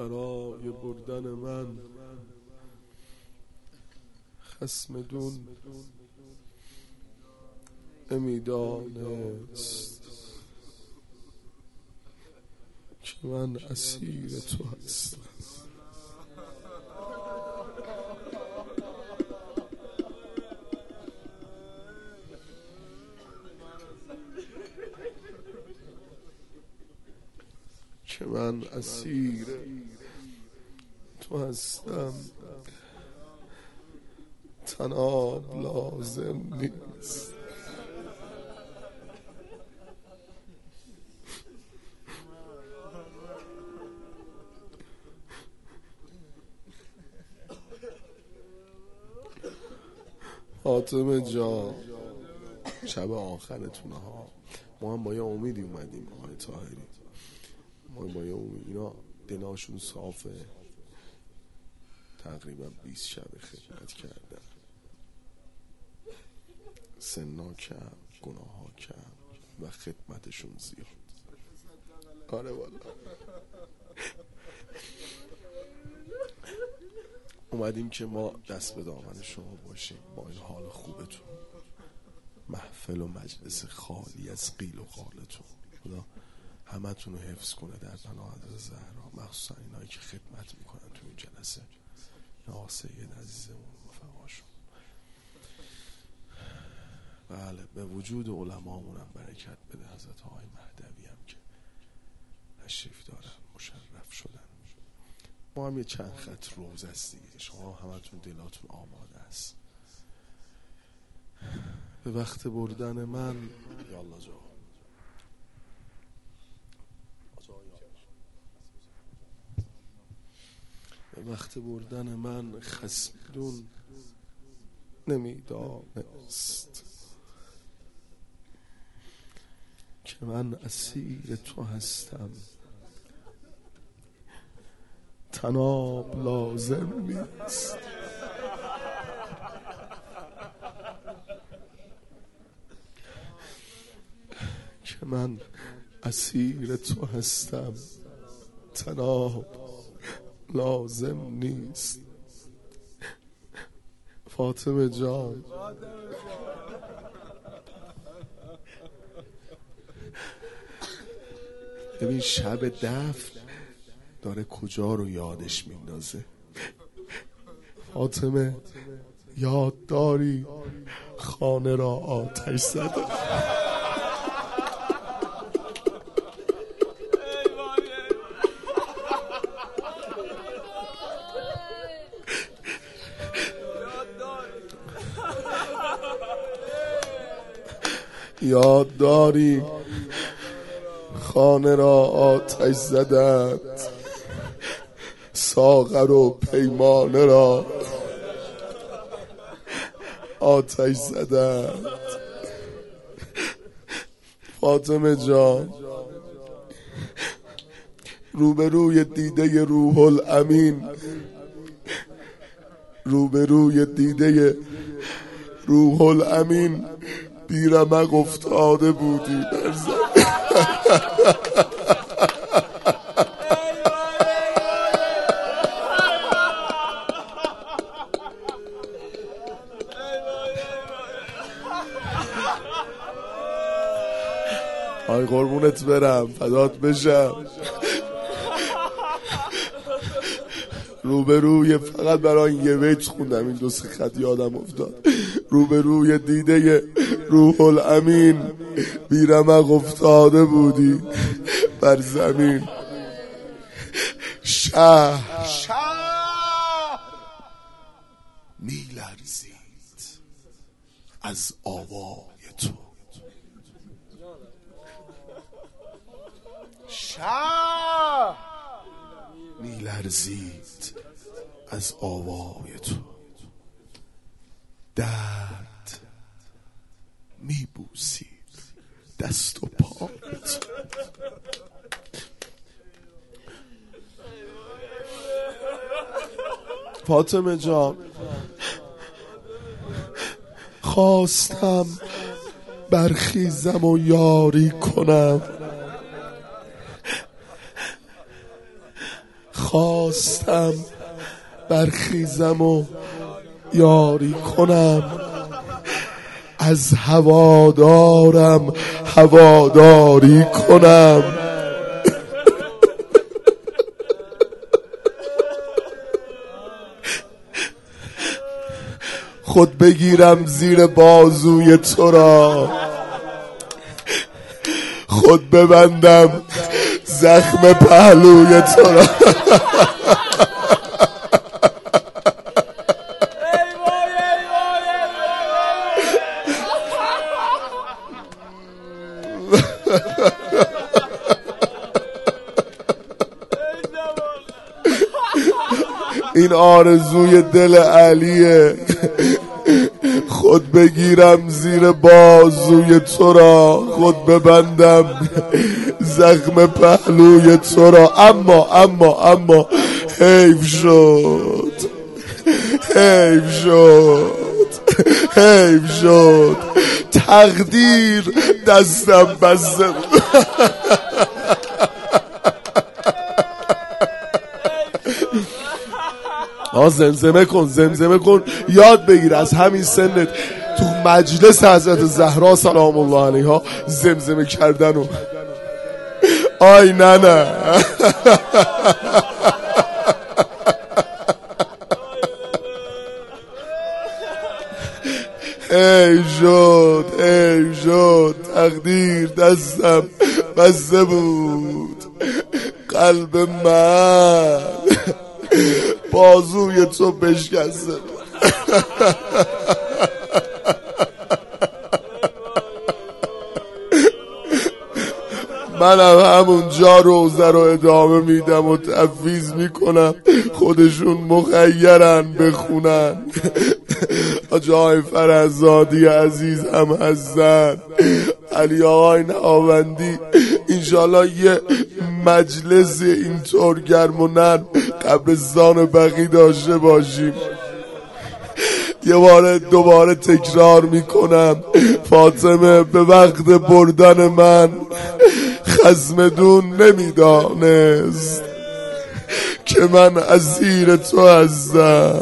برای بردن من. خسم دون نمی‌دانست که من اسیر تو هستم. که من اسیر تو هستم. تناب لازم نیست. فاطمه جان شب آخرتونه ها. ما هم با یه امیدی اومدیم آقای تاهری ما با یه امید اینا دلاشون صافه. تقریبا 20 شب خدمت کردن سنا کم گناه ها کم و خدمتشون زیاد. آره والا اومدیم که ما دست به دامن شما باشیم. با این حال خوبتون. محفل و مجلس خالی از قیل و قالتون. خدا همتون رو حفظ کنه در پناه حضرت زهرا. مخصوصا اینایی که خدمت می‌کنن تو این جلسه. یا سید عزیزمون رفقاشون بله به وجود علمامون هم برکت بده حضرت های مهدوی هم که تشریف دارن مشرف شدن. ما هم یه چند خط روز است دیگه شما همتون دلاتون آماده است. به وقت بردن من یالله جا به وقت بردن من خسمدون نمی‌دانست. که من اسیر تو هستم. تناب لازم نیست. که من اسیر تو هستم. تناب لازم نیست. فاطمه جان. ببین شب دفن داره کجا رو یادش میندازه؟ فاطمه یاد داری؟ خانه را آتش زده. یاد داری؟ خانه را آتش زدند. ساغر و پیمانه را آتش زدند. فاطمه جان روبروی دیده روح الامین روبروی دیده روح الامین بیرمق افتاده بودی. در آی قربونت برم. فدات بشم. روبروی فقط برای یه بیت خوندم. این دو سه خط یادم افتاد. روبروی دیده روح الامین. بیرمق افتاده بودی بر زمین. شهر شهر میلرزید از آوای تو. شهر میلرزید از آوای تو. درد میبوسید دست و پایت فاطمه جان خواستم برخیزم و یاری کنم. خواستم برخیزم و یاری کنم. از هوادارم هواداری کنم. خود بگیرم زیر بازوی تو را. خود ببندم زخم پهلوی تو را. این آرزوی دل علیه. خود بگیرم زیر بازوی تو را. خود ببندم زخم پهلوی تو را. اما اما اما حیف شد. حیف شد. حیف شد. تقدیر دستم بسته. زمزمه کن زمزمه کن. یاد بگیر از همین سنت. تو مجلس حضرت زهرا سلام الله علیها زمزمه کردن و آی نه نه. ای شد ای شد. تقدیر دستم بسته بود. قلب من. بازوی تو بشکسته. منم همونجا روزه رو ادامه میدم و تفویز می‌کنم. خودشون مخیرن بخونن. جای فرزادی عزیز هم هستن. علی آقای نهاوندی. انشالله یه مجلس اینطور گرم و نرم قبرستان بقی داشته باشیم. یه بار دوباره تکرار می‌کنم. فاطمه به وقت بردن من خزمدون نمی‌دانست که من اسیر تو هستم.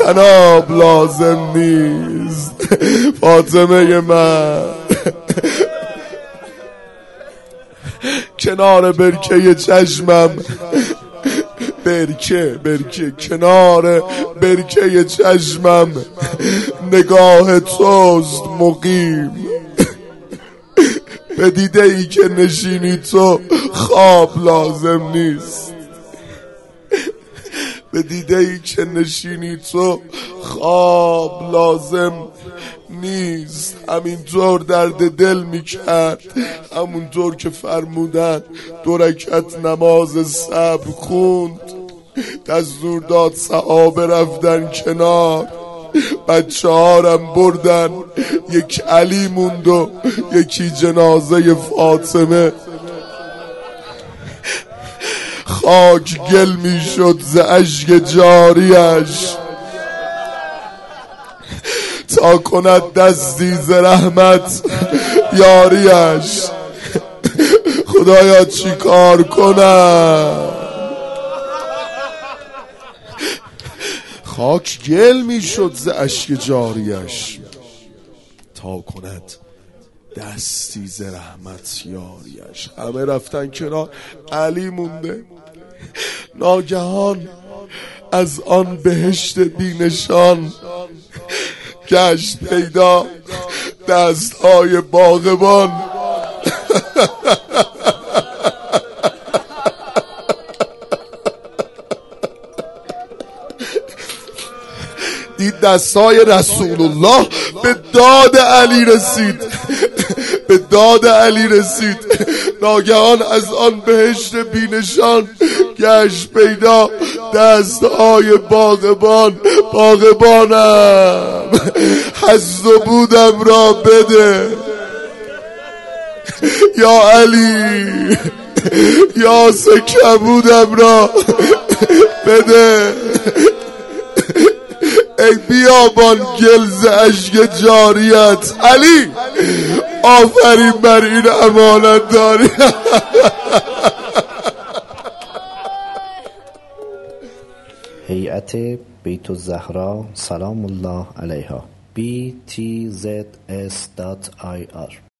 تناب لازم نیست. فاطمه من کنار برکه چشمم. برکه برکه کنار برکه چشمم. نگاه توست مقیم. به دیده ای که نشینی تو خواب لازم نیست. به دیده ای که نشینی تو خواب لازم نیست همینطور درد دل می‌کرد. همونطور که فرمودن دو نماز صبر خوند. دستور داد صحابه رفتن کنار. بچه هارم بردن. یک علی موند و یکی جنازه فاطمه. خاک گل می‌شد ز اشک جاریش. تا کند دستی ز رحمت یاریش خدایا چی کار کنم؟ خاک گل می‌شد ز اشک جاریش تا کند دستی ز رحمت یاریش همه رفتن کنار. علی مونده. ناگهان از آن بهشت بینشان گشت پیدا دست های باغبان. دید دستای رسول الله به داد علی رسید. به داد علی رسید. ناگهان از آن بهشت بینشان گشت پیدا. دستهای باغبان باغبانم. حز و بودم را بده. یا علی یا بودم را بده. ای بیابان گلز اشک جاریت. علی آفرین بر این امانت داری. هیئت بیت الزهرا سلام الله علیها. Btzs.ir